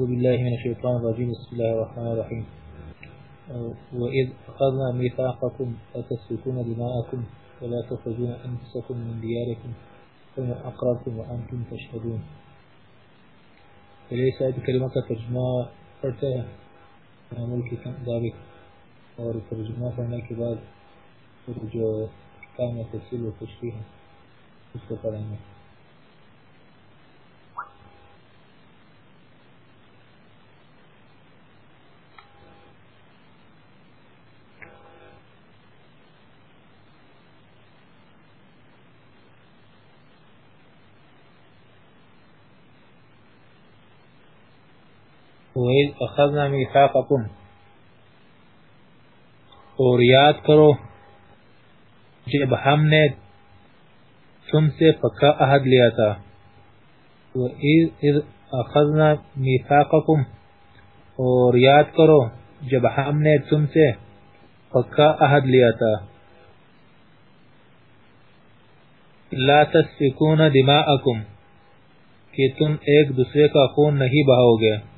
أعوذ بالله من الشيطان الرجيم. بسم الله الرحمن الرحيم. وإذ أخذنا ميثاقكم لا تسفكون دماءكم ولا تخرجون أنفسكم من دياركم ثم أقررتم وأنتم تشهدون. وليس هذه كلمة ترجمة فرتها ملك ذلك. بعد جو کام تفصیل و تشریح ہے اس کو پڑھیں وَإِذْ أَخَذْنَا مِيثَاقَكُمْ اور یاد کرو، جب ہم نے تم سے پکا عہد لیا تھا وَإِذْ أَخَذْنَا مِيثَاقَكُمْ اور یاد کرو، جب ہم نے تم سے پکا عہد لیا تھا۔ لا تسفکون دماءکم، کہ تم ایک دوسرے کا خون نہیں بہاؤ گے۔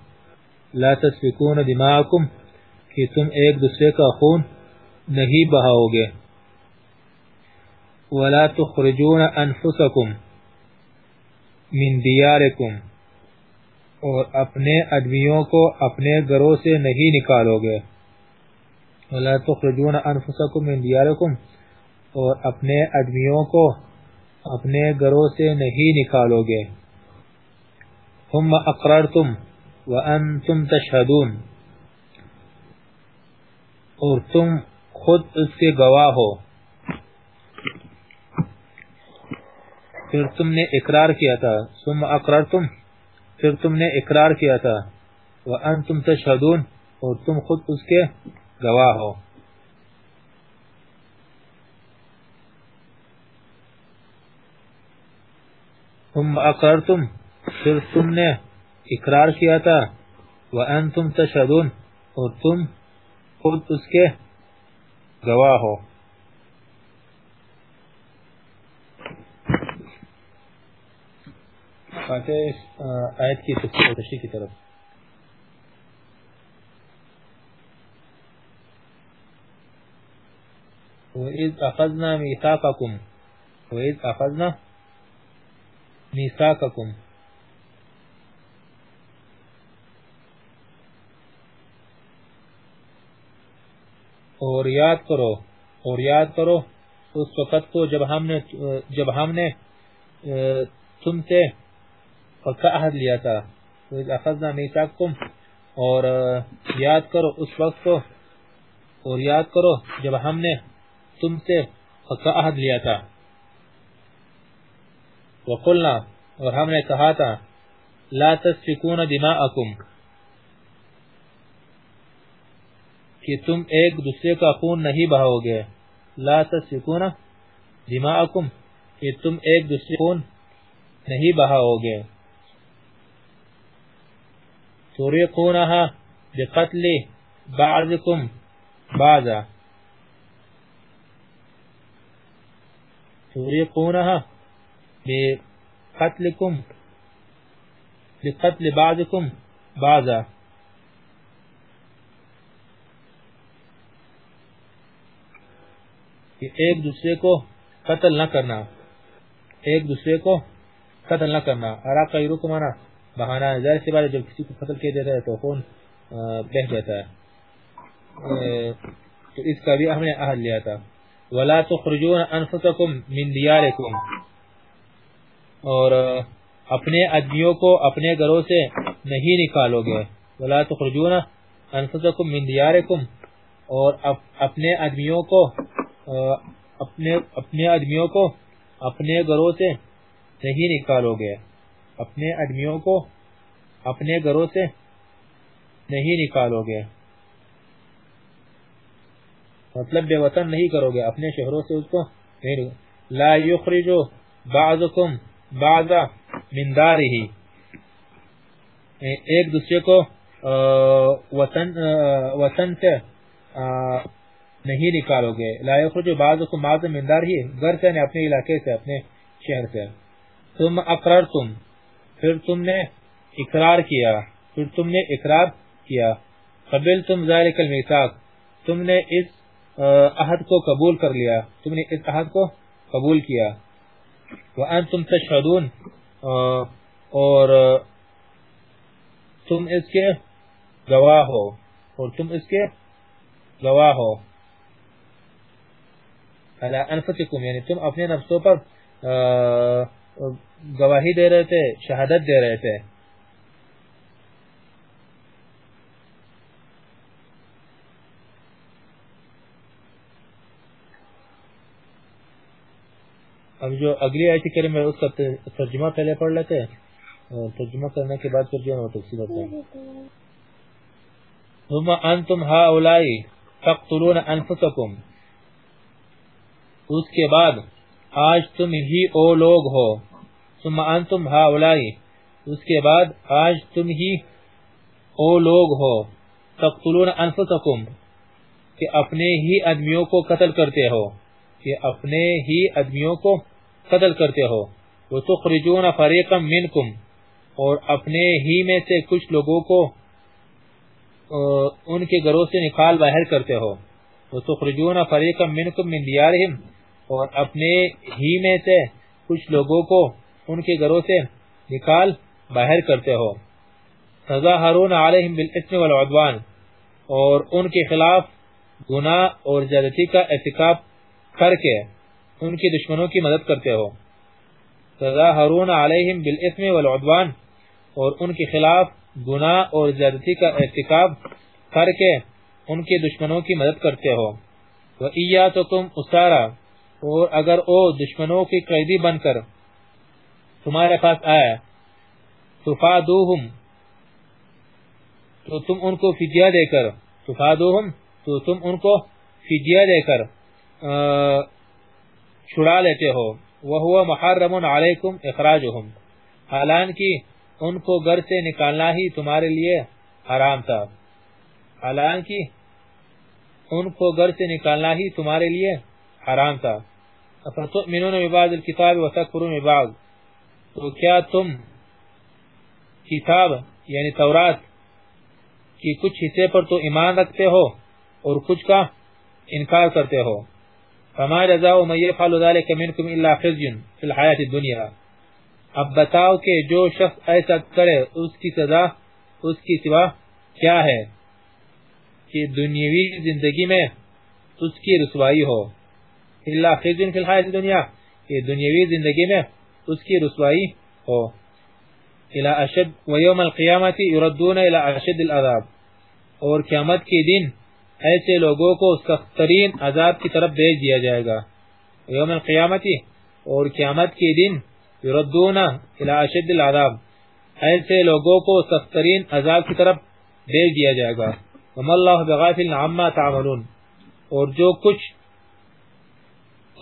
لا تسفکون دماغکم، کہ تم ایک دوسرے کا خون نہیں بہاؤ گے ولا تخرجون انفسکم من دیارکم، اور اپنے ادمیوں کو اپنے گھروں سے نہیں نکالو گے ولا تخرجون انفسکم من دیارکم، اور اپنے ادمیوں کو اپنے گھروں سے نہیں نکالو گے ثم اقررتم وَأَنْتُمْ تَشْهَدُونَ اور تم خود اس کے گواہ ہو۔ پھر تم نے اقرار کیا تھا۔ ثم اقررتم۔ پھر تم نے اقرار کیا تھا۔ وَأَنْتُمْ تَشْهَدُونَ اور تم خود اس کے گواہ ہو۔ ثم اقررتم۔ پھر تم نے اقرار کیا تھا، وَأَنْتُمْ تَشْهَدُونَ، اور تم خود اس کے گواہ ہو۔ آتے اس آیت کی تفسیر تشریح کی طرف۔ وَإِذْ أَخَذْنَا مِيثَاقَكُمْ، وَإِذْ أَخَذْنَا مِيثَاقَكُمْ۔ اور یاد کرو، اور یاد کرو اس وقت کو جب ہم نے، جب ہم نے تم سے پکا عہد لیا تھا۔ اخذنا میثاقکم، اور یاد کرو اس وقت کو، اور یاد کرو جب ہم نے تم سے پکا عہد لیا تھا۔ وقلنا، اور ہم نے کہا تھا، لا تسفکون دماءکم۔ کہ تم ایک دوسرے کا خون نہیں بہاؤ گے۔ لا تسفکون دماءکم کہ تم ایک دوسرے خون نہیں بہاؤ گے۔ تریقونها بقتل بعضکم بعضا۔ تریقونها بقتلکم بقتل بعضکم بعضا۔ کہ ایک دوسرے کو قتل نہ کرنا۔ ایک دوسرے کو قتل نہ کرنا۔ عراق کا یورو مانا بہانا ہے۔ ظاہر سی بات جب کسی کو قتل کیا جاتا ہے تو خون بہ جاتا ہے۔ تو اس کا بھی ہم نے عہد لیا تھا۔ ولا تخرجون انفسکم من دیارکم اور اپنے ادمیوں کو اپنے گھروں سے نہیں نکالو گے۔ ولا تخرجون انفسکم من دیارکم اور اپنے آدمیوں کو اپنے اپنے آدمیوں کو اپنے گھروں سے نہیں نکالو گے۔ اپنے آدمیوں کو اپنے گھروں سے نہیں نکالو گے۔ مطلب بے وطن نہیں کرو گے۔ اپنے شہروں سے اس کو نہیں لا یخرجو بعضکم بعضا من دارہی۔ ایک دوسرے کو وطن وطن سے نہیں نکالو گے۔ لا یخرجو بعضکم بعضا من دارہی گھر سے اپنے علاقے سے، اپنے شہر سے۔ تم اقررتم۔ پھر تم نے اقرار کیا۔ پھر تم نے اقرار کیا۔ قبل تم ذالک المیثاق۔ تم نے اس عہد کو قبول کر لیا۔ تم نے اس عہد کو قبول کیا۔ وانتم تشهدون اور تم اس کے گواہ ہو۔ اور تم اس کے گواہ ہو۔ علی انفسکم یعنی تم اپنے نفسوں پر گواہی دے رہے تھے، شہادت دے رہے تھے۔ اب جو اگلی آیت کریم ہے، اس کا ترجمہ پہلے پڑھ لیتے ہیں۔ ترجمہ کرنے کے بعد پھر جو ہے وہ تفصیل ہوتا ہے۔ ثم انتم هؤلاء تقتلون انفسکم۔ اس کے بعد، آج تم ہی او لوگ ہو، ثم انتم هؤلاء اس کے بعد، آج تم ہی او لوگ ہو، تقتلون انفسکم، کہ اپنے ہی ادمیوں کو قتل کرتے ہو، کہ اپنے ہی ادمیوں کو قتل کرتے ہو وہ فریقا منکم، اور اپنے ہی میں سے کچھ لوگوں کو ان کے گھروں سے نکال باہر کرتے ہو وہ فریقا منکم من دیارہم اور اپنے ہی میں سے کچھ لوگوں کو ان کے گھروں سے نکال باہر کرتے ہو۔ تظاہرون علیہم بالاسم والعدوان، اور ان کے خلاف گناہ اور زیادتی کا احتکاب کر کے ان کی دشمنوں کی مدد کرتے ہو۔ تظاہرون علیہم بالاسم والعدوان، اور ان کے خلاف گناہ اور زیادتی کا ارتکاب کر کے ان کے دشمنوں کی مدد کرتے ہو۔ وَإِيَّاتُكُمْ أُسَارَ اور اگر او دشمنوں کی قیدی بن کر تمہارے پاس آیا، تفادوہم، تو تم ان کو فدیہ دے کر، تفادوہم، تو تم ان کو فدیہ دے کر چھڑا لیتے ہو۔ وہ محرم علیکم اخراجہم۔ حالانکہ ان کو گھر سے نکالنا ہی تمہارے لیے حرام تھا۔ حالانکہ ان کو گھر سے نکالنا ہی تمہارے لیے حرام تھا۔ افتؤمنون ببعض الكتاب وتکفرون ببعض؟ تو کیا تم کتاب یعنی تورات کی کچھ حصے پر تو ایمان رکھتے ہو اور کچھ کا انکار کرتے ہو؟ فما جزاء من يفعل ذلك منكم الا خزي في الحیات الدنيا۔ اب بتاؤ کہ جو شخص ایسا کرے، اس کی سزا، اس کی سوا کیا ہے؟ کہ دنیاوی زندگی میں اس کی رسوائی ہو۔ الا خزي في الحیات الدنيا کہ دنیاوی زندگی میں اس کی رسوائی ہو. الى اشد ويوم القيامه يردون الى اشد العذاب. اور قیامت کے دن ایسے لوگوں کو سخت ترین عذاب کی طرف بھیج دیا جائے گا. یوم القیامتی اور قیامت کے دن یردون الى اشد العذاب. ایسے لوگوں کو سخت ترین عذاب کی طرف بھیج دیا جائے گا. وما اللہ بغافل عما تعملون. اور جو کچھ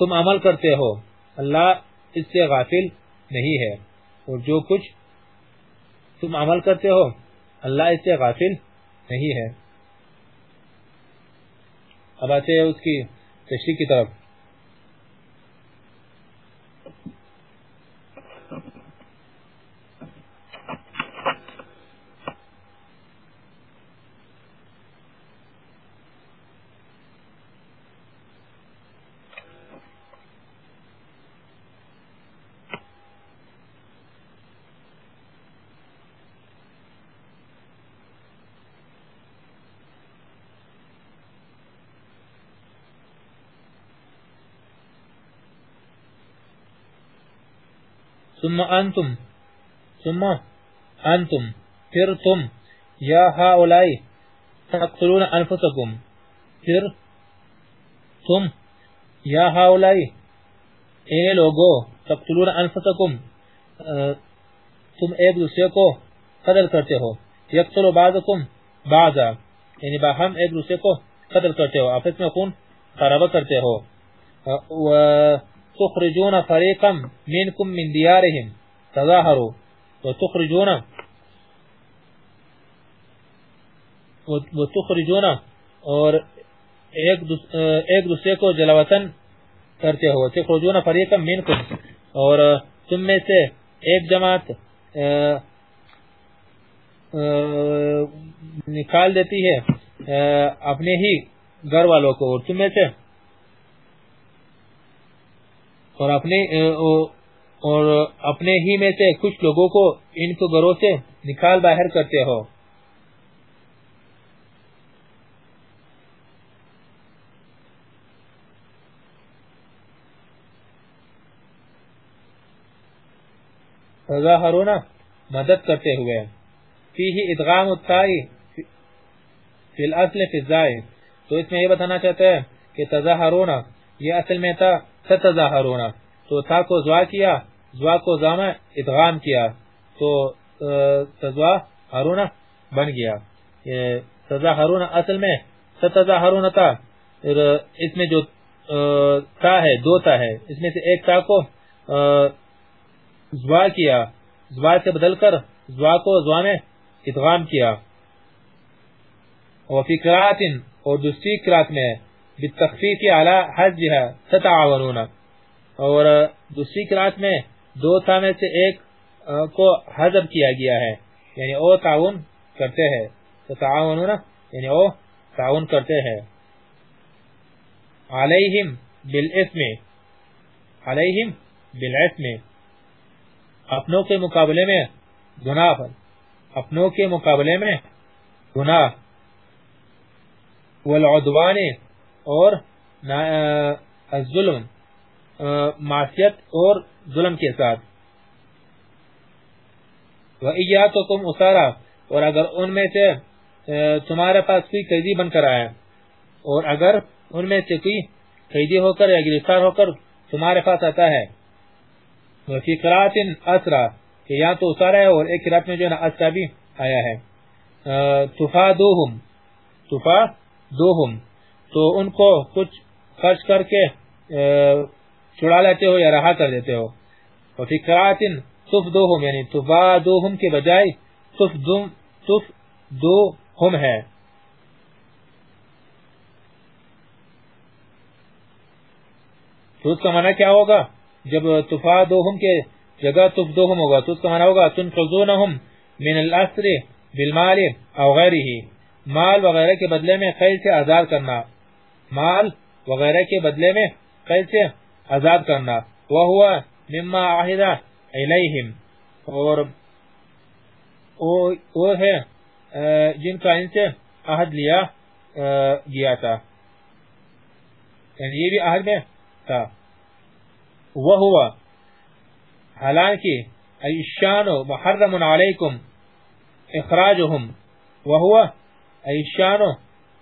تم عمل کرتے ہو، اللہ اس سے غافل نہیں ہے۔ اور جو کچھ تم عمل کرتے ہو، اللہ اس سے غافل نہیں ہے۔ اب آتے ہیں اس کی تشریح کی طرف۔ ثم أنتم ثم أنتم پھر تم یا ہاولائی تقتلون انفسکم پھر تم یا ہاولائی اے لوگو تقتلون انفسکم تم ایک دوسرے کو قتل کرتے ہو یقتل بعضکم بعضا. یعنی باہم ایک دوسرے کو قتل کرتے ہو آپس میں خون خرابہ کرتے ہو و تخرجون فریقا منکم من دیارهم تظاہروا. و تخرجون و تخرجون اور ایک دوسرے کو جلوطن کرتے ہو. تخرجون فریقا منکم. اور تم میں سے ایک جماعت نکال دیتی ہے اپنے ہی گھر والوں کو. اور تم میں سے اور اپنے اور اپنے ہی میں سے کچھ لوگوں کو ان کو گھروں سے نکال باہر کرتے ہو۔ تظاہرون مدد کرتے ہوئے۔ فیہ ادغام التائی فی الاصل فی الزائی تو اس میں یہ بتانا چاہتے ہیں کہ تظاہرون یہ اصل میں تھا ستظاہرون تو تا کو زوا کیا، زوا کو زامہ ادغام کیا، تو تظاہرون بن گیا۔ سزا تظاہرون اصل میں ستزا ستظاہرون تھا اس میں جو تا ہے، دو تا ہے، اس میں سے ایک تا کو زوا کیا، زوا سے بدل کر زوا کو زوا میں ادغام کیا۔ وفی قرآت اور دوسری قرآت میں بالتخفیف علی حجها تتعاونون. اور دوسری قرآت میں دو تھا میں سے ایک کو حضب کیا گیا ہے یعنی او تعاون کرتے ہیں، تتعاونون یعنی او تعاون کرتے ہیں. علیہم بالاسم علیہم بالاسم. اپنوں کے مقابلے میں گناہ پر اپنوں کے مقابلے میں گناہ. والعدوان اور الظلم معصیت اور ظلم کے ساتھ۔ وَإِيَّاتُكُمْ اُسَارَ اور اگر ان میں سے تمہارے پاس کوئی قیدی بن کر آیا، اور اگر ان میں سے کوئی قیدی ہو کر یا گرفتار ہو کر تمہارے پاس آتا ہے وفی قرات اسرا، کہ یا تو اسارا ہے اور ایک قرات میں جو ہے نا اسرا بھی آیا ہے۔ تفادوہم تفادوہم تو ان کو کچھ خرچ کر کے چھڑا لیتے ہو یا رہا کر دیتے ہو۔ وفی قرات تفدوہم یعنی تفادوہم کے بجائے تفدوہم ہے۔ تو اس کا معنی کیا ہوگا؟ جب تفادوہم کے جگہ تفدوہم ہوگا، تو اس کا معنی ہوگا تنقضونہم من الاسر بالمال او غیرہی مال وغیرہ کے بدلے میں قید سے آزاد کرنا۔ مال وغیرہ کے بدلے میں قید سے آزاد کرنا۔ وہوا مما عہدہ الیہم اور وہ ہے جن کا ان سے عہد لیا گیا تھا۔ یعنی یہ بھی عہد میں تھا۔ وهو حالانکہ ایشان محرم علیکم اخراجهم وهو ایشان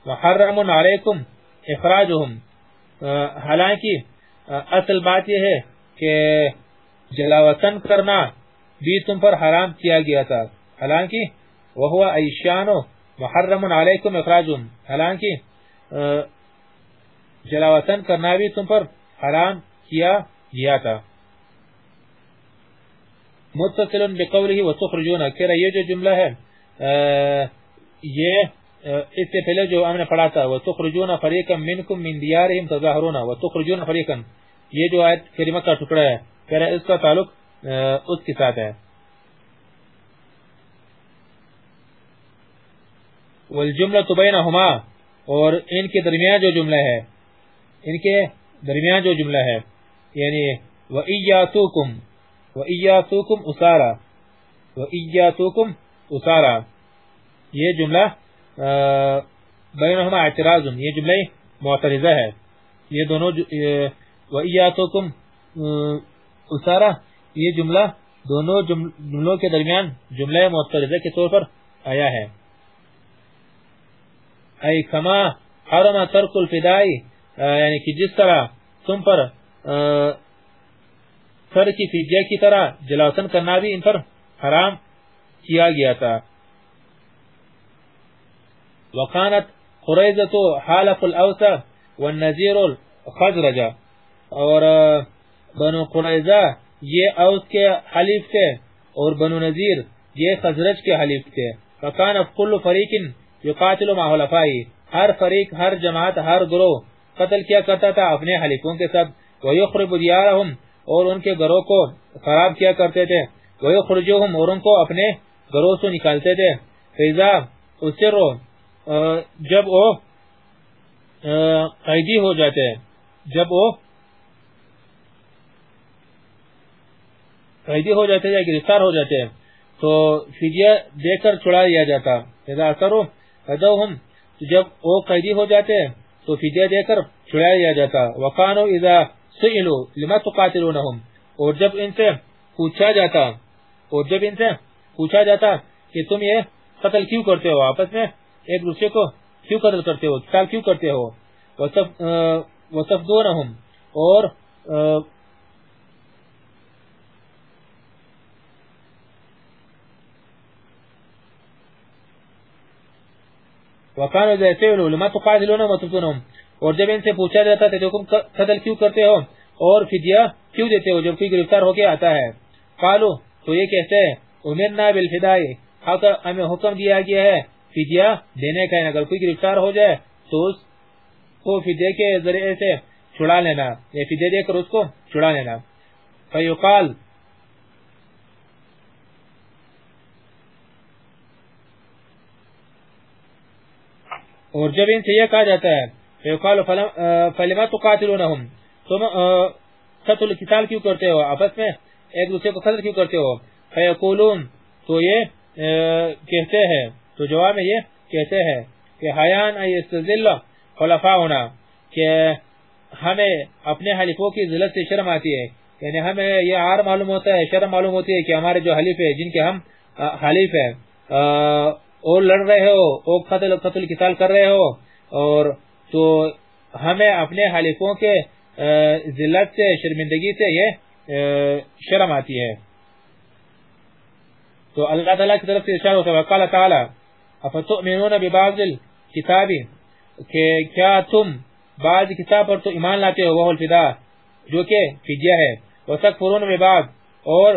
محرم علیکم اخراجهم حالانکہ اصل بات یہ ہے کہ جلاوطن کرنا بھی تم پر حرام کیا گیا تھا۔ حالانکہ وہ ایشان محرم علیکم اخراجهم حالانکہ جلاوطن کرنا بھی تم پر حرام کیا گیا تھا۔ متصل بقوله وتخرجون۔ کہہ یہ جو جملہ ہے یہ اس سے پہلے جو ہم نے پڑھا تھا، وتخرجون فريقا منكم من ديارهم تظاهرون، وتخرجون فريقا، یہ جو آیت کریمہ کا ٹکڑا ہے، کہہ رہا اس کا تعلق اس کے ساتھ ہے۔ والجملة بينهما، اور ان کے درمیان جو جملہ ہے، ان کے درمیان جو جملہ ہے یعنی وَإِيَّاتُوكُمْ وَإِيَّاتُوكُمْ اُسَارَ وَإِيَّاتُوكُمْ اُسَارَ یہ جملہ بینہما اعتراض، یہ جملہ معترضہ ہے۔ یہ دونوں وَإِيَّاتُوكُمْ اُسَارَ یہ جملہ دونوں جملوں کے درمیان جملہ معترضہ کے طور پر آیا ہے۔ ای کما حرم ترک الفدائی یعنی کہ جس طرح تم پر سر کی فیدیہ کی طرح جلاوطن کرنا بھی ان پر حرام کیا گیا تھا۔ وقانت قریضت حالف الاوسا والنزیر الخزرجہ اور بنو قریضہ یہ اوس کے حلیف تھے اور بنو نظیر یہ خزرج کے حلیف تھے. فکان کل فریق یقاتل مع حلفائی. ہر فریق، ہر جماعت، ہر گروہ قتل کیا کرتا تھا اپنے حلیفوں کے ساتھ. ویخرب دیارہم اور ان کے گروہ کو خراب کیا کرتے تھے. ویخرجوہم اور ان کو اپنے گروہ سے نکالتے تھے. فیضا، اسرو جب وہ قیدی ہو جاتے ہیں، جب وہ قیدی ہو جاتے یا گرفتار ہو جاتے ہیں، تو فدیہ دے کر چھڑا دیا جاتا۔ اذا اثرو فدوہم جب وہ قیدی ہو جاتے ہیں، تو فدیہ دے کر چھڑا دیا جاتا۔ وقانو اذا سئلو لما تقاتلونہم اور جب ان سے پوچھا جاتا، اور جب ان سے پوچھا جاتا کہ تم یہ قتل کیوں کرتے ہو؟ آپس میں ایک دوسرے کو کیوں قتل کرتے ہو؟ قتال کیوں کرتے ہو؟ وصف وصفدونہم۔ اور وقالوا اذا سئلوا لما تقاتلون وتقتلون اور جب ان سے پوچھا جاتا تھا کہ تم قتل کیوں کرتے ہو؟ اور فدیہ کیوں دیتے ہو جب کوئی گرفتار ہو کے آتا ہے؟ قالوا، تو یہ کہتے ہیں، امرنا بالفدائی ہمیں حکم دیا گیا ہے فدیہ دینے کا یعنی اگر کوئی گرفتار ہو جائے تو اس کو فدیہ کے ذریعے سے چھڑا لینا یا فدیہ دے کر اس کو چھڑا لینا۔ فیقال، اور جب ان سے یہ کہا جاتا ہے، فیقال فلما تقاتلونہم؟ تم قتل قتال کیوں کرتے ہو؟ آپس میں ایک دوسرے کو قتل کیوں کرتے ہو؟ فیقولون، تو یہ کہتے ہیں۔ تو جواب میں یہ کہتے ہیں کہ حیان ایستزل خلفاؤنا، کہ ہمیں اپنے حلیفوں کی ذلت سے شرم آتی ہے۔ یعنی ہمیں یہ عار معلوم ہوتا ہے، شرم معلوم ہوتی ہے کہ ہمارے جو حلیف ہے جن کے ہم حلیف ہیں اور لڑ رہے ہو اور قتل قتل قتال کر رہے ہو۔ اور تو ہمیں اپنے حلیفوں کے ذلت سے، شرمندگی سے یہ شرم آتی ہے۔ تو اللہ تعالیٰ کی طرف سے ارشاد ہوتا ہے، وقال تعالی افتؤمنون ببعض الكتاب؟ کہ کیا تم بعض کتاب پر تو ایمان لاتے ہو؟ وہ الفدا جو کہ فدیہ ہے. وتکفرون ببعض، اور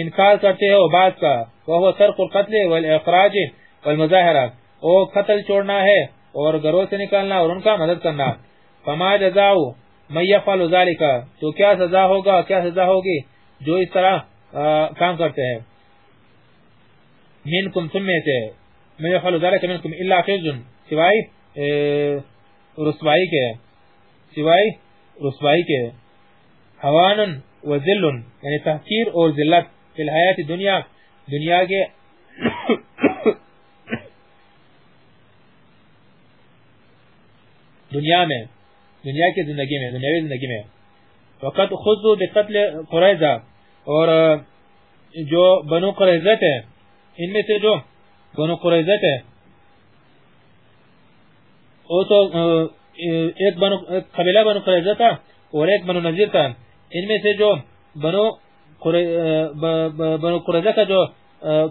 انکار کرتے ہو بعض کا. وہ سرق القتل والاخراج والمظاہرہ. او قتل چھوڑنا ہے اور گروہ سے نکالنا اور ان کا مدد کرنا. فما جزاؤ من يفعل ذلك تو کیا سزا ہوگا؟ کیا سزا ہوگی؟ جو اس طرح کام کرتے ہیں. منکم، تم میں سے. من يفعل ذلك منکم الا خزن سوائے رسوائی کے سوائے رسوائی کے حوان و ذل یعنی تحقیر اور ذلت فی الحیات دنیا دنیا کے دنیا میں، دنیا کی زندگی میں، دنیاوی زندگی میں. وقت خود بقتل قریضہ اور جو بنو قریضت ہے ان میں سے جو بنو قریضت ہے وہ تو ایک بنو قبیلہ بنو قریضہ تھا اور ایک بنو نظیر تھا۔ ان میں سے جو بنو بنو قریضہ کا جو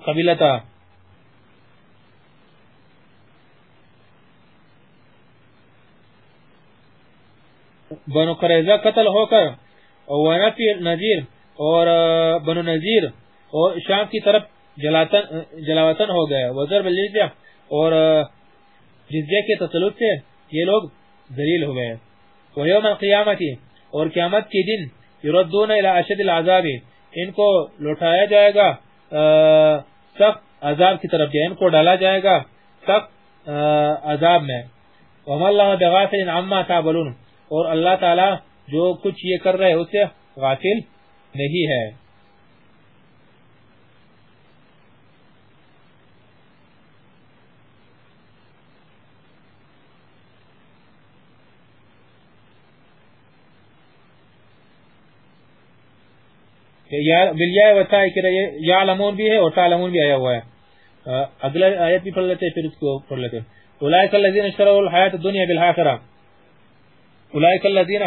قبیلہ تھا۔ بنو قریضہ قتل ہو کر، ونفی نظیر اور بنو نظیر اور شام کی طرف جلاوطن ہو گئے وزر بالجزیہ اور جزیہ کے تسلط سے یہ لوگ ذلیل ہو گئے۔ ویوم القیامتی اور قیامت کی دن، یردون الى اشد العذاب۔ ان کو لوٹایا جائے گا۔ سخت عذاب کی طرف ان کو ڈالا جائے گا سخت عذاب میں۔ وما اللہ بغافل عما تعملون۔ اور اللہ تعالی جو کچھ یہ کر رہے، اسے غافل نہیں ہے۔ بلیاء وتا ہے کہ یعلمون بھی ہے اور تعلمون بھی آیا ہوا ہے۔ اگلا آیت بھی پڑھ لیتے ہیں، پھر اس کو پڑھ لیتے ہیں۔ اولئک الذین اشتروا الحیات الدنیا بالآخرہ۔ اولئک الذین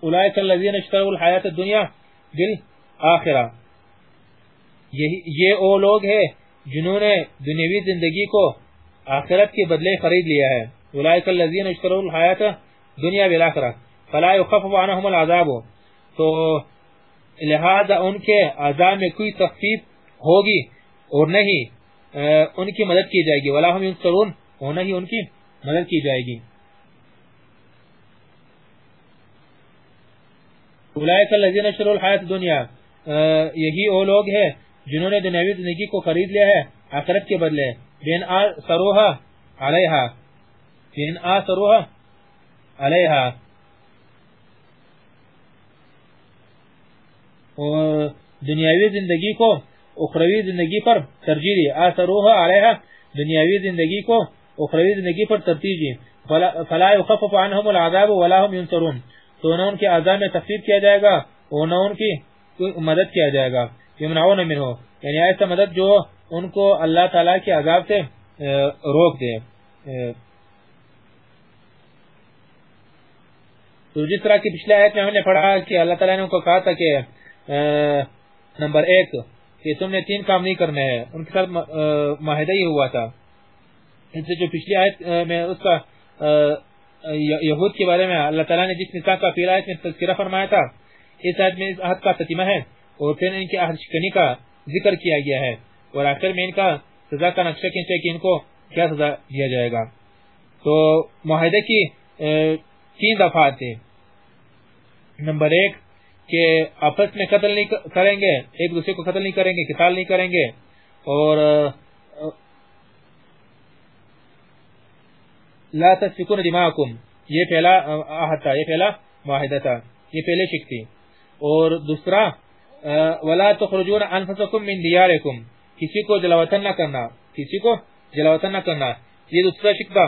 اولئک الذین اشتروا الحیات الدنیا بالآخرہ۔ یہ وہ لوگ ہیں جنہوں نے دنیاوی زندگی کو آخرت کے بدلے خرید لیا ہے۔ اولئک الذین اشتروا الحیات دنیا بالآخرہ۔ فلا يخفف عنهم العذاب۔ تو لہذا ان کے عذاب میں کوئی تخفیف ہوگی اور نہیں ان کی مدد کی جائے گی۔ ولا هم ينصرون، اور نہیں ان کی مدد کی جائے گی۔ اولئک الذین اشتروا الحیات الدنیا یہی وہ لوگ ہیں جنہوں نے دنیاوی زندگی کو خرید لیا ہے، آخرت کے بدلے۔ بین آ سروہا علیہا، بین آ سروہا علیہا۔ دنیاوی زندگی کو، اخروی زندگی پر ترجیح دی. آثروها علیہا دنیاوی زندگی کو اخروی زندگی پر ترجیح دی. فلا يخفف عنهم العذاب ولا هم ينصرون. تو نہ ان کے عذاب میں تخفیف کیا جائے گا اور نہ ان کی مدد کیا جائے گا. یمنعون منه. یعنی ایسا مدد جو ان کو اللہ تعالی کے عذاب سے روک دے. تو جس طرح کی پچھلے آیت میں ہم نے پڑھا کہ اللہ تعالی نے ان کو کہا تھا کہ نمبر ایک، کہ تم نے تین کام نہیں کرنے ہیں۔ ان کے ساتھ معاہدہ ہی ہوا تھا۔ ان سے جو پچھلی آیت میں اس کا یہود کے بارے میں اللہ تعالیٰ نے جس نکاح کا پھر آیت میں تذکرہ فرمایا تھا، اس آیت میں اس عہد کا تتیمہ ہے۔ اور پھر ان کے عہد شکنی کا ذکر کیا گیا ہے۔ اور آخر میں ان کا سزا کا نقشہ کھینچے کہ ان کو کیا سزا دیا جائے گا۔ تو معاہدے کی تین دفعات تھے۔ نمبر ایک کہ آپس میں قتل نہیں کریں گے، ایک دوسرے کو قتل نہیں کریں گے، قتال نہیں کریں گے۔ اور لا تسفکون دماغکم، یہ پہلا آہد تھا، یہ پہلا معاہدہ تھا، یہ پہلے شک تھی۔ اور دوسرا ولا تخرجون انفسکم من دیارکم، کسی کو جلاوطن نہ کرنا، کسی کو جلاوطن نہ کرنا، یہ دوسرا شک تھا۔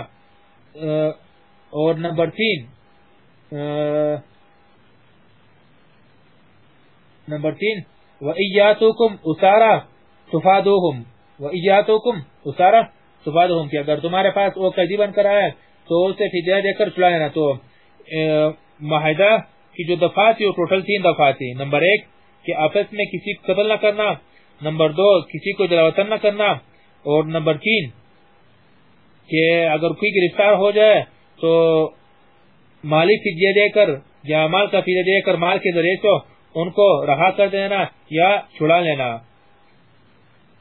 اور نمبر تین نمبر تین وَإِيَّاتُكُمْ اُسَارَ تُفَادُوهُمْ وَإِيَّاتُكُمْ اُسَارَ تُفَادُوهُمْ کہ اگر تمہارے پاس وہ قیدی بن کر آئے تو اسے فدیہ دے کر چلا لینا تو معاہدہ کی جو دفعہ تھی، وہ ٹوٹل تین دفعہ تھی۔ نمبر ایک، کہ آپس میں کسی کو قتل نہ کرنا۔ نمبر دو، کسی کو جلاوطن نہ کرنا۔ اور نمبر تین، کہ اگر کوئی گرفتار ہو جائے، تو مالی فدیہ دے کر یا مال کا فدیہ دے کر مال کے ذریعے سے ان کو رہا کر دینا یا چھڑا لینا۔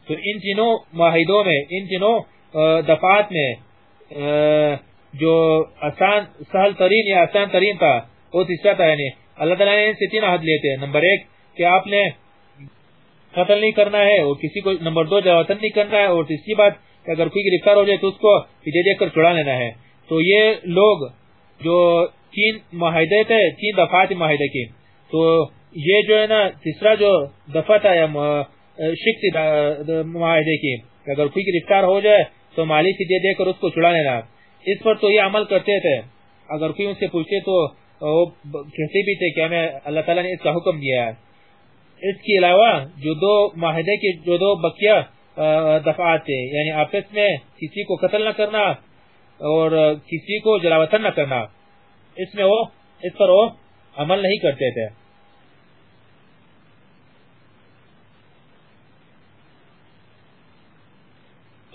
تو ان تینوں معاہدوں میں، ان تینوں دفعات میں جو آسان، سہل ترین یا آسان ترین تھا، وہ تیسرا تھا یعنی اللہ تعالیٰ نے ان سے تین عہد لیتے ہیں نمبر ایک، کہ آپ نے قتل نہیں کرنا ہے اور کسی کو، نمبر دو جواتن نہیں کرنا ہے اور تیسری بات، کہ اگر کوئی گرفتار ہو جائے تو اس کو فدے دے کر چھڑا لینا ہے۔ تو یہ لوگ جو تین معاہدے تھے، تین دفعات معاہدے کی تو یہ جو ہے نا، تیسرا جو دفعہ تھا یا معاہدے کی۔ اگر کوئی گرفتار ہو جائے تو مالی فدیہ دے کر اس کو چھڑا لینا۔ اس پر تو یہ عمل کرتے تھے۔ اگر کوئی ان سے پوچھتے تو وہ کہتے بھی تھے کہ ہمیں اللہ تعالیٰ نے اس کا حکم دیا ہے۔ اس کے علاوہ جو دو معاہدے کے، جو دو بقیہ دفعات تھے۔ یعنی آپس میں کسی کو قتل نہ کرنا اور کسی کو جلاوطن نہ کرنا۔ اس میں وہ، اس پر وہ عمل نہیں کرتے تھے۔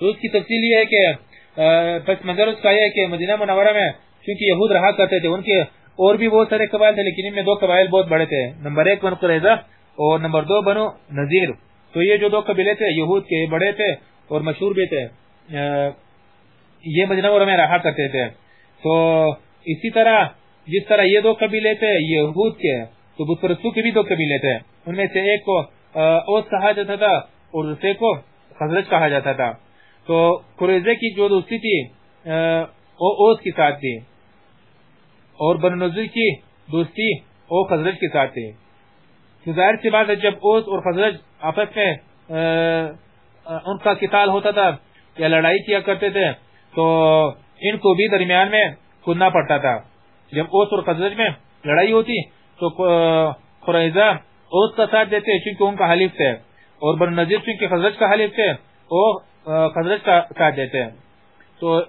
تو اس کی تفصیل یہ ہے کہ پس منظر اس کا یہ ہے کہ مدینہ منورہ میں چونکہ یہود رہا کرتے تھے، ان کے اور بھی بہت سارے قبائل تھے، لیکن ان میں دو قبائل بہت بڑے تھے۔ نمبر ایک بنو قریظہ اور نمبر دو بنو نذیر۔ تو یہ جو دو قبیلے تھے، یہود کے بڑے تھے اور مشہور بھی تھے یہ مدینہ منورہ میں رہا کرتے تھے۔ تو اسی طرح جس طرح یہ دو قبیلے تھے، یہود کے، تو بت پرستو کے بھی دو قبیلے تھے۔ ان میں سے ایک کو اوس کہا جاتا تھا اور دوسرے کو خزرج کہا جاتا تھا۔ تو قریضے کی جو دوستی تھی وہ اوس کے ساتھ تھی۔ اور بن نظر کی دوستی او خزرج کے ساتھ تھی۔ ظاہر سی بات ہے، جب اوس اور خزرج آپس میں ان کا قتال ہوتا تھا یا لڑائی کیا کرتے تھے، تو ان کو بھی درمیان میں کھدنا پڑتا تھا۔ جب اوس اور خزرج میں لڑائی ہوتی، تو قریضہ اوس کا ساتھ دیتے، چونکہ ان کا حلیف تھے۔ اور بن نظیر چونکہ خزرج کا حلیف تھے، وہ خزرج کا ساتھ دیتے تو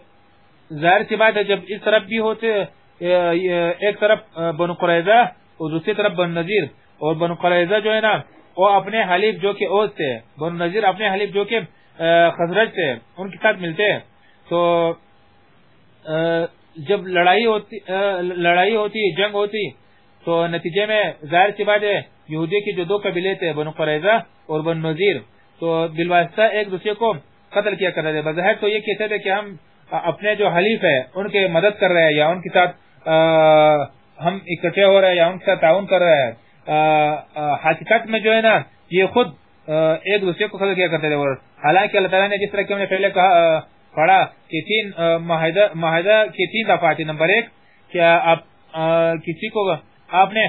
ظاہر سی بات ہے، جب اس طرف بھی ہوتے ایک طرف بن قریضہ اور دوسری طرف بن نظیر اور بن قریضہ جو ہے نا، وہ اپنے حلیف جو کہ اوز تھے بن نظیر اپنے حلیف جو کہ خزرج تھے، ان کے ساتھ ملتے تو جب لڑائی ہوتی لڑائی ہوتی، جنگ ہوتی، تو نتیجے میں ظاہر سی بات ہے، یہودی کے جو دو قبیلے تھے بن قریضہ اور بن نظیر تو بالواسطہ ایک دوسرے کو قتل کیا کر رہے تھے۔ بظاہر تو یہ کہتے تھے کہ ہم اپنے جو حلیف ہے ان کے مدد کر رہے ہیں یا ان کے ساتھ ہم اکٹھے ہو رہے ہیں یا ان کے ساتھ تعاون کر رہے ہیں۔ حقیقت میں جو ہے نا، یہ خود ایک دوسرے کو قتل کیا کرتے تھے۔ اور حالانکہ اللہ تعالیٰ نے جس طرح کہ ہم نے پہلے کہا پڑھا کہ تین معاہدہ کی تین دفعہ نمبر ایک، کیا آپ کسی کو، آپ نے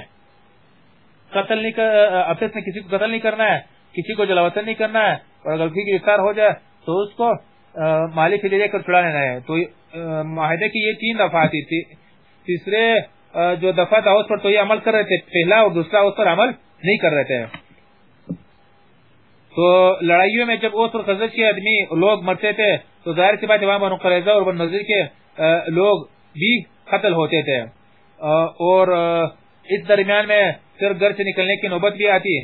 قتل نہیں کر کسی کو قتل نہیں کرنا ہے، کسی کو جلاوطن نہیں کرنا ہے، اور اگر کسی کی ہو جائے تو اس کو مالی فی دے کر چھڑا لینا ہے تو معاہدے کی یہ تین دفعہ تھی۔ تیسرے جو دفعہ تھا اس پر تو یہ عمل کر رہے تھے۔ پہلا اور دوسرا اس پر عمل نہیں کر رہے تھے۔ تو لڑائیوں میں جب اس اور خزر کے آدمی لوگ مرتے تھے، تو ظاہر سی بات وہاں بنو قریضہ اور بن نظیر کے لوگ بھی قتل ہوتے تھے۔ اور اس درمیان میں پھر گھر سے نکلنے کی نوبت بھی آتی۔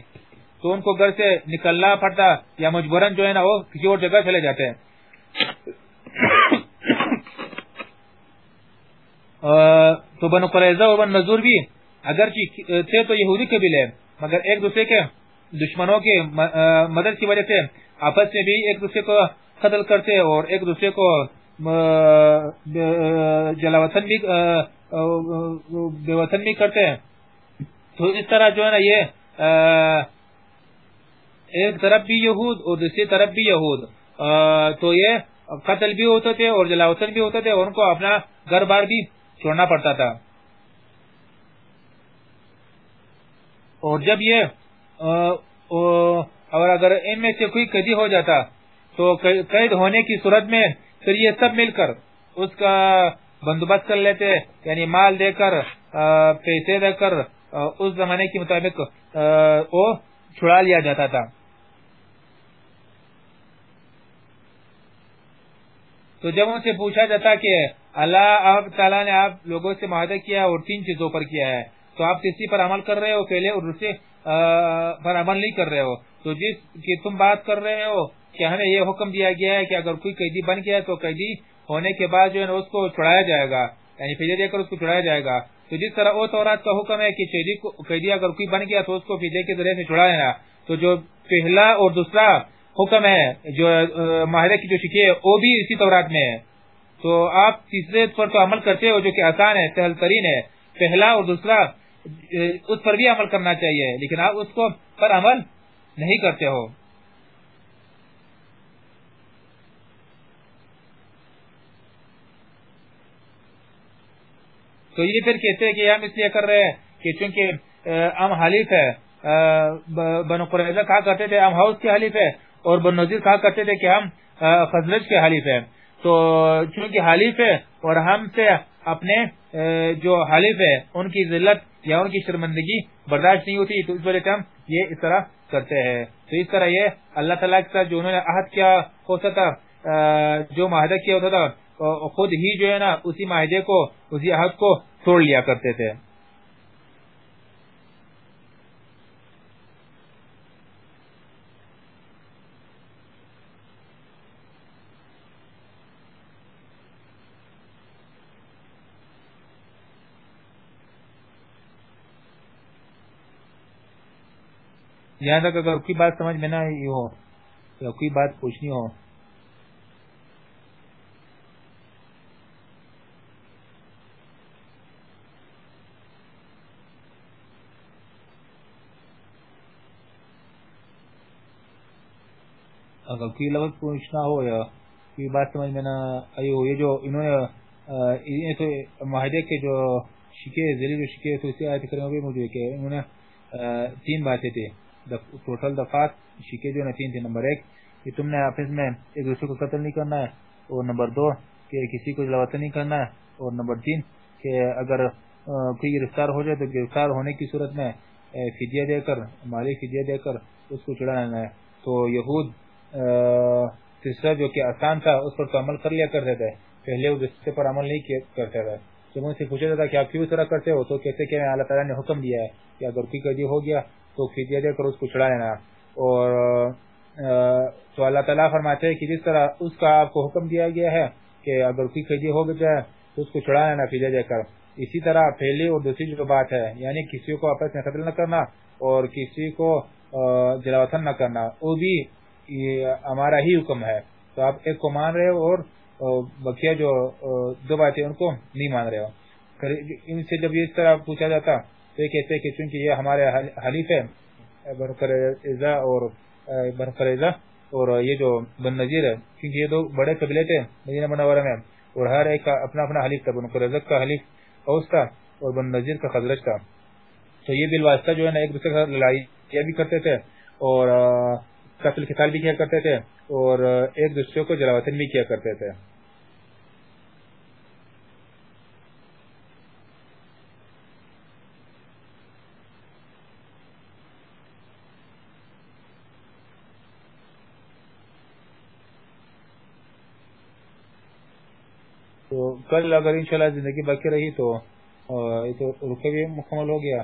تو ان کو گھر سے نکلنا پڑتا یا مجبورن جو ہے نا وہ کسی اور جگہ چلے جاتے ہیں۔ تو بنو قریضہ اور بن نظور بھی اگر تھے تو یہودی قبیلے مگر ایک دوسرے کے دشمنوں کی مدد کی وجہ سے آپس میں بھی ایک دوسرے کو قتل کرتے اور ایک دوسرے کو جلاوطن بھی بے وطن بھی کرتے ہیں۔ تو اس طرح جو ہے نا یہ ایک طرف بھی یہود اور دوسری طرف بھی یہود۔ تو یہ قتل بھی ہوتے تھے اور جلاوطن بھی ہوتے تھے اور ان کو اپنا گھر بار بھی چھوڑنا پڑتا تھا۔ اور جب یہ اور اگر ان میں سے کوئی قیدی ہو جاتا، تو قید ہونے کی صورت میں پھر یہ سب مل کر اس کا بندوبست کر لیتے یعنی مال دے کر پیسے دے کر اس زمانے کے مطابق وہ چھڑا لیا جاتا تھا۔ تو جب ان سے پوچھا جاتا کہ اللہ آپ تعالیٰ نے آپ لوگوں سے معاہدہ کیا اور تین چیزوں پر کیا ہے، تو آپ کسی پر عمل کر رہے ہو پہلے اور دوسرے پر عمل نہیں کر رہے ہو؟ تو جس کی تم بات کر رہے ہو کہ ہمیں یہ حکم دیا گیا ہے کہ اگر کوئی قیدی بن گیا تو قیدی ہونے کے بعد جو ہے اس کو چھڑایا جائے گا یعنی فیدے دے کر اس کو چھڑایا جائے گا۔ تو جس طرح وہ تورات کا حکم ہے کہ قیدی اگر کوئی بن گیا تو اس کو فیدے کے ذریعے سے چھڑا لینا تو جو پہلا اور دوسرا حکم ہے، جو معاہدے کی جو شکی ہے، وہ بھی اسی تورات میں ہے۔ تو آپ تیسرے پر تو عمل کرتے ہو، جو کہ آسان ہے، سہل ترین ہے۔ پہلا اور دوسرا اس پر بھی عمل کرنا چاہیے، لیکن آپ اس کو پر عمل نہیں کرتے ہو۔ تو یہ پھر کہتے ہیں کہ ہم اس لیے کر رہے ہیں کہ چونکہ ہم حلیف ہے بنو قریضہ کہا کرتے تھے، ہم ہاؤس کے حلیف ہے اور بن نظیر کہا کرتے تھے کہ ہم خزرج کے حلیف ہیں۔ تو چونکہ حلیف ہے اور ہم سے اپنے جو حلیف ہے، ان کی ذلت یا ان کی شرمندگی برداشت نہیں ہوتی، تو اس وجہ سے ہم یہ اس طرح کرتے ہیں۔ تو اس طرح یہ اللہ تعالیٰ کے ساتھ جو انہوں نے عہد کیا ہوتا تھا جو معاہدہ کیا ہوتا تھا خود ہی جو ہے نا، اسی معاہدے کو، اسی عہد کو توڑ لیا کرتے تھے۔ یہاں تک اگر کوئی بات سمجھ میں نہ آئی ہو یا کوئی بات پوچھنی ہو۔ اگر کوئی لفظ پوچھنا ہو یا کوئی بات سمجھ میں نہ آئی ہو، یہ جو انہوں نے تو معاہدے کے جو شکے، ذریعے جو شکے، تو اسی آیت کریں بھی مجھے کہ انہوں نے تین باتیں تھے ٹوٹل دفعات شکے جو تین تھے نمبر ایک کہ تم نے آفس میں ایک دوسرے کو قتل نہیں کرنا ہے. اور نمبر دو، کہ کسی کو جلاوطن نہیں کرنا ہے. اور نمبر تین، کہ اگر کوئی گرفتار ہو جائے تو گرفتار ہونے کی صورت میں فدیہ دے کر، مالی فدیہ دے کر اس کو چڑھانا ہے. تو یہود تیسرا جو کہ آسان تھا، اس پر تو عمل کر لیا کرتے تھے. پہلے وہ رشتے پر عمل نہیں کرتے تھے. جب ان سے پوچھا جاتا کہ آپ کیوں طرح کرتے ہو؟ تو کہتے کہ اللہ تعالیٰ نے حکم دیا ہے کہ اگر کوئی قیدی ہو گیا تو فدیہ دے کر اس کو چڑھا لینا اور تو اللہ تعالیٰ فرماتے ہیں کہ جس طرح اس کا آپ کو حکم دیا گیا ہے کہ اگر کوئی قیدی ہو گیا تو اس کو چڑھا لینا فدیہ دے کر۔ اسی طرح پہلی اور دوسری جو بات ہے یعنی کسی کو آپس میں قتل نہ کرنا اور کسی کو جلاوطن نہ کرنا، وہ بھی ہمارا ہی حکم ہے۔ تو آپ ایک کو مان رہے ہو اور بقیہ جو دو باتیں ان کو نہیں مان رہے ہو۔ ان سے جب اس طرح پوچھا جاتا تو یہ کہتے ہیں کہ چونکہ یہ ہمارے حلیف ہے اور اور یہ جو بن نظیر ہے کیونکہ یہ دو بڑے قبیلے تھے مدینہ منورہ میں، اور ہر ایک کا اپنا اپنا حلیف تھا بن قریظہ کا حلیف، اوس تھا اور بن نظیر کا خزرج تھا۔ تو یہ بالواسطہ جو ہے نا، ایک دوسرے کا لڑائی بھی کرتے تھے اور قتل قتال بھی کیا کرتے تھے اور ایک دوسرے کو جلاوطن بھی کیا کرتے تھے تو کل اگر انشاءاللہ زندگی باقی رہی تو رکے بھی مکمل ہو گیا۔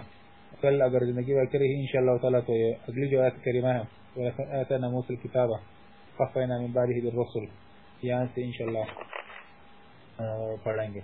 کل اگر زندگی باقی رہی انشاءاللہ تعالی تو یہ اگلی جو آیت کریمہ ہے آیت ناموس الكتابہ قفینا من بارہ بالرسل یہاں سے انشاءاللہ پڑھیں گے۔